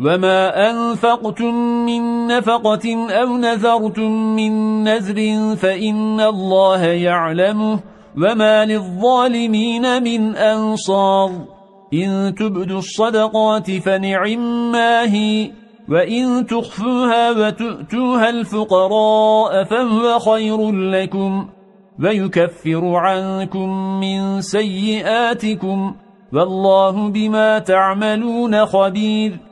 وما أنفقتم من نفقة أو نذرتم من نذر فإن الله يعلمه وما للظالمين من أنصار إن تبدوا الصدقات فنعم ما هي وإن تخفوها وتؤتوها الفقراء فهو خير لكم ويكفر عنكم من سيئاتكم والله بما تعملون خبير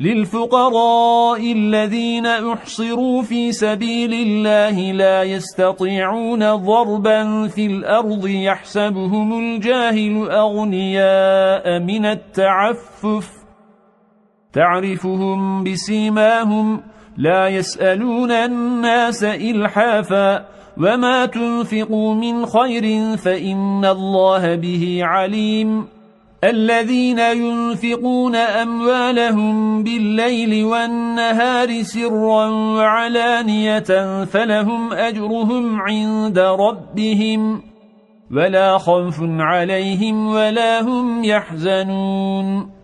للفقراء الذين أحصروا في سبيل الله لا يستطيعون ضربا في الأرض يحسبهم الجاهل أغنياء من التعفف. تعرفهم بسيماهم لا يسألون الناس إلحافا. وما تنفقوا من خير فإن الله به عليم. الذين ينفقون أموالهم بالليل والنهار سرا وعلانية فلهم أجرهم عند ربهم ولا خوف عليهم ولا هم يحزنون